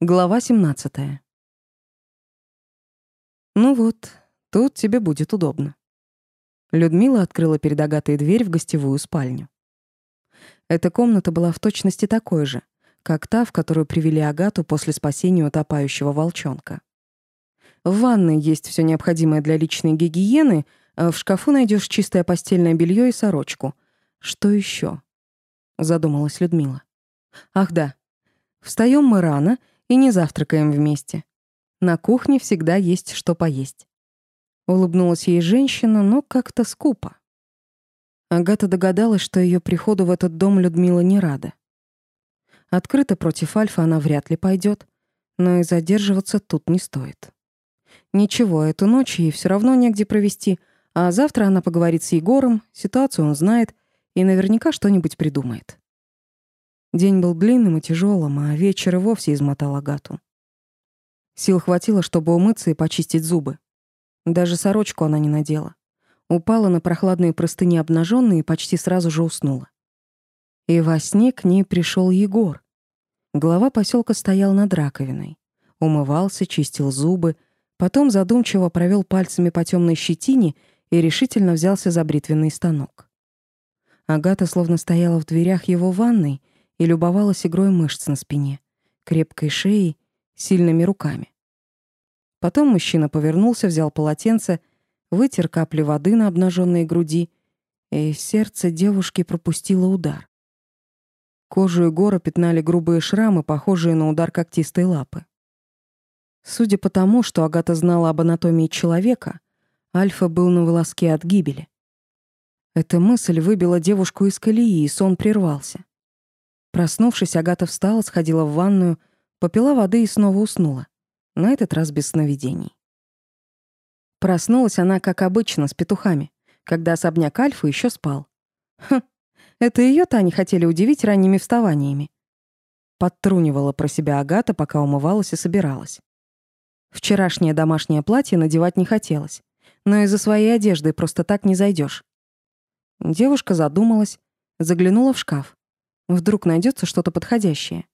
Глава 17. Ну вот, тут тебе будет удобно. Людмила открыла перед Агатой дверь в гостевую спальню. Эта комната была в точности такой же, как та, в которую привели Агату после спасения утопающего волчонка. В ванной есть все необходимое для личной гигиены, а в шкафу найдешь чистое постельное белье и сорочку. Что еще? Задумалась Людмила. Ах да, встаем мы рано — и не завтракаем вместе. На кухне всегда есть что поесть. Улыбнулась ей женщина, но как-то скупо. Агата догадалась, что ее приходу в этот дом Людмила не рада. Открыто против Альфа она вряд ли пойдет, но и задерживаться тут не стоит. Ничего, эту ночь ей все равно негде провести, а завтра она поговорит с Егором, ситуацию он знает и наверняка что-нибудь придумает. День был длинным и тяжелым, а вечер и вовсе измотал Агату. Сил хватило, чтобы умыться и почистить зубы. Даже сорочку она не надела. Упала на прохладные простыни обнаженные и почти сразу же уснула. И во сне к ней пришел Егор. Глава поселка стоял над раковиной. Умывался, чистил зубы, потом задумчиво провел пальцами по темной щетине и решительно взялся за бритвенный станок. Агата словно стояла в дверях его ванной — и любовалась игрой мышц на спине, крепкой шеей, сильными руками. Потом мужчина повернулся, взял полотенце, вытер капли воды на обнаженной груди, и сердце девушки пропустило удар. Кожу Егора пятнали грубые шрамы, похожие на удар когтистой лапы. Судя по тому, что Агата знала об анатомии человека, Альфа был на волоске от гибели. Эта мысль выбила девушку из колеи, и сон прервался. Проснувшись, Агата встала, сходила в ванную, попила воды и снова уснула. На этот раз без сновидений. Проснулась она, как обычно, с петухами, когда особняк Альфа еще спал. Хм, это ее то они хотели удивить ранними вставаниями. Подтрунивала про себя Агата, пока умывалась и собиралась. Вчерашнее домашнее платье надевать не хотелось, но из-за своей одежды просто так не зайдешь. Девушка задумалась, заглянула в шкаф. Вдруг найдется что-то подходящее.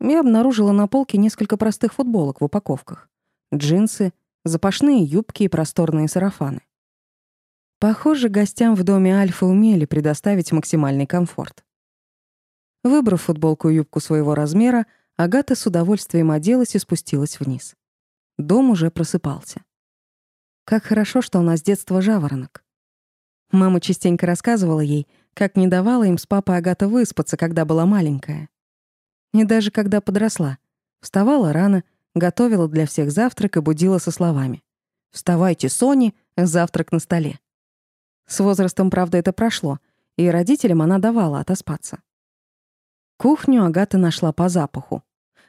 Я обнаружила на полке несколько простых футболок в упаковках. Джинсы, запашные юбки и просторные сарафаны. Похоже, гостям в доме Альфа умели предоставить максимальный комфорт. Выбрав футболку и юбку своего размера, Агата с удовольствием оделась и спустилась вниз. Дом уже просыпался. Как хорошо, что у нас с детства жаворонок. Мама частенько рассказывала ей, как не давала им с папой Агата выспаться, когда была маленькая. И даже когда подросла. Вставала рано, готовила для всех завтрак и будила со словами. «Вставайте, Сони, завтрак на столе». С возрастом, правда, это прошло, и родителям она давала отоспаться. Кухню Агата нашла по запаху.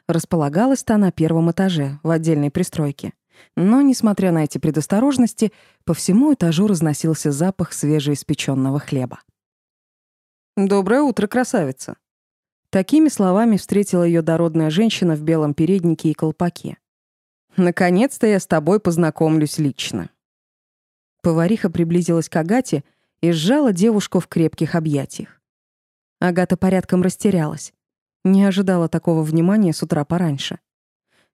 Располагалась-то на первом этаже, в отдельной пристройке. Но, несмотря на эти предосторожности, по всему этажу разносился запах свежеиспечённого хлеба. «Доброе утро, красавица!» Такими словами встретила ее дородная женщина в белом переднике и колпаке. «Наконец-то я с тобой познакомлюсь лично». Повариха приблизилась к Агате и сжала девушку в крепких объятиях. Агата порядком растерялась. Не ожидала такого внимания с утра пораньше.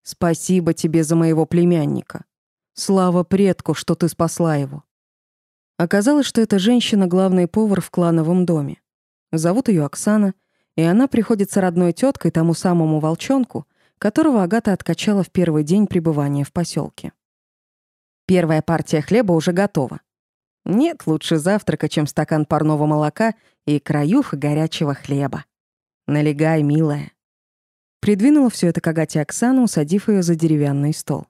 «Спасибо тебе за моего племянника. Слава предку, что ты спасла его». Оказалось, что эта женщина — главный повар в клановом доме. Зовут ее Оксана, и она приходится родной теткой тому самому волчонку, которого Агата откачала в первый день пребывания в поселке. Первая партия хлеба уже готова. Нет лучше завтрака, чем стакан парного молока и краюха горячего хлеба. Налегай, милая. Придвинула все это к Агате Оксана, усадив ее за деревянный стол.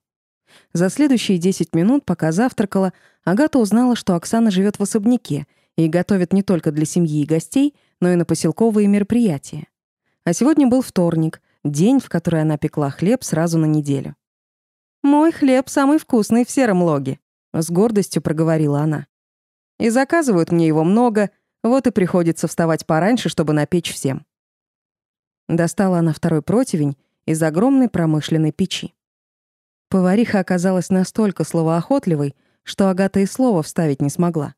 За следующие 10 минут, пока завтракала, Агата узнала, что Оксана живет в особняке и готовит не только для семьи и гостей, но и на поселковые мероприятия. А сегодня был вторник, день, в который она пекла хлеб сразу на неделю. «Мой хлеб самый вкусный в сером логе», — с гордостью проговорила она. «И заказывают мне его много, вот и приходится вставать пораньше, чтобы напечь всем». Достала она второй противень из огромной промышленной печи. Повариха оказалась настолько словоохотливой, что Агата и слова вставить не смогла.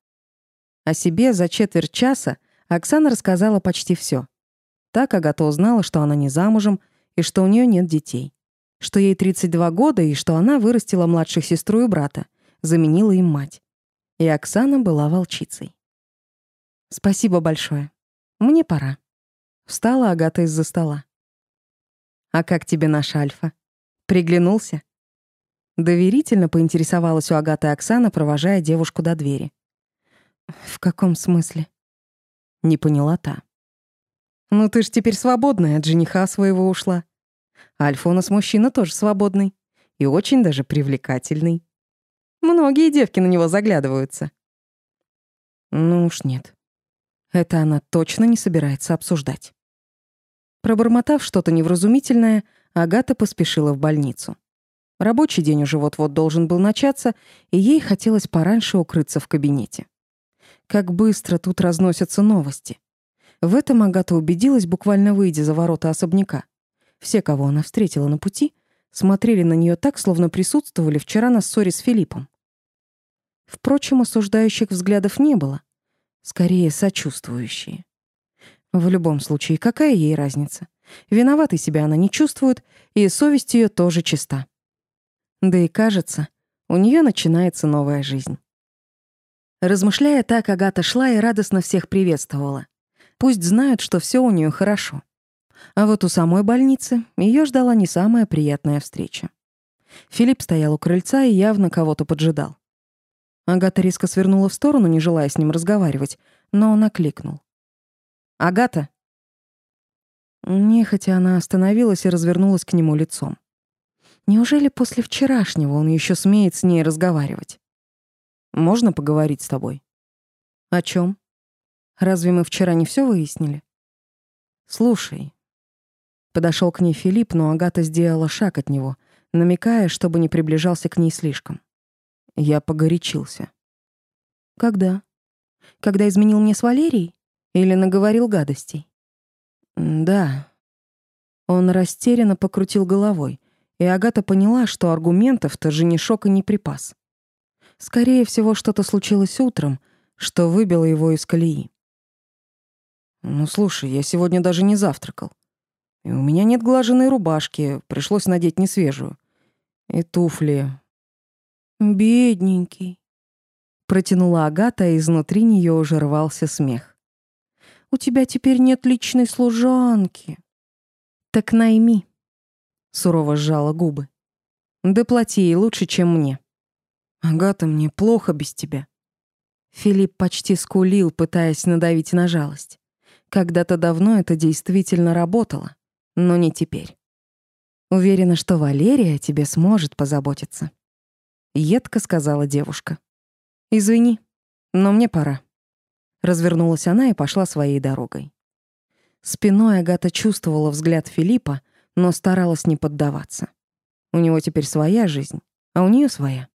О себе за четверть часа Оксана рассказала почти все. Так Агата узнала, что она не замужем, и что у нее нет детей. Что ей 32 года, и что она вырастила младших сестру и брата, заменила им мать. И Оксана была волчицей. «Спасибо большое. Мне пора». Встала Агата из-за стола. «А как тебе наш Альфа? Приглянулся?» Доверительно поинтересовалась у Агаты Оксана, провожая девушку до двери. «В каком смысле?» Не поняла та. «Ну ты ж теперь свободная, от жениха своего ушла. Альфа у нас мужчина тоже свободный. И очень даже привлекательный. Многие девки на него заглядываются». Ну уж нет. Это она точно не собирается обсуждать. Пробормотав что-то невразумительное, Агата поспешила в больницу. Рабочий день уже вот-вот должен был начаться, и ей хотелось пораньше укрыться в кабинете. Как быстро тут разносятся новости. В этом Агата убедилась, буквально выйдя за ворота особняка. Все, кого она встретила на пути, смотрели на нее так, словно присутствовали вчера на ссоре с Филиппом. Впрочем, осуждающих взглядов не было. Скорее, сочувствующие. В любом случае, какая ей разница? Виноватой себя она не чувствует, и совесть ее тоже чиста. Да и кажется, у нее начинается новая жизнь. Размышляя так, Агата шла и радостно всех приветствовала. Пусть знают, что все у нее хорошо. А вот у самой больницы ее ждала не самая приятная встреча. Филипп стоял у крыльца и явно кого-то поджидал. Агата резко свернула в сторону, не желая с ним разговаривать, но он окликнул. «Агата!» Нехотя она остановилась и развернулась к нему лицом. Неужели после вчерашнего он еще смеет с ней разговаривать? Можно поговорить с тобой? О чем? Разве мы вчера не все выяснили? Слушай. Подошел к ней Филипп, но Агата сделала шаг от него, намекая, чтобы не приближался к ней слишком. Я погорячился. Когда? Когда изменил мне с Валерией? Или наговорил гадостей? Да. Он растерянно покрутил головой, и Агата поняла, что аргументов-то женишок и не припас. Скорее всего, что-то случилось утром, что выбило его из колеи. «Ну, слушай, я сегодня даже не завтракал. И у меня нет глаженной рубашки, пришлось надеть несвежую. И туфли». «Бедненький», — протянула Агата, а изнутри нее уже рвался смех. «У тебя теперь нет личной служанки». «Так найми», сурово сжала губы. Да плати ей лучше, чем мне. Агата, мне плохо без тебя. Филипп почти скулил, пытаясь надавить на жалость. Когда-то давно это действительно работало, но не теперь. Уверена, что Валерия о тебе сможет позаботиться. Едко сказала девушка. Извини, но мне пора. Развернулась она и пошла своей дорогой. Спиной Агата чувствовала взгляд Филиппа, но старалась не поддаваться. У него теперь своя жизнь, а у нее своя.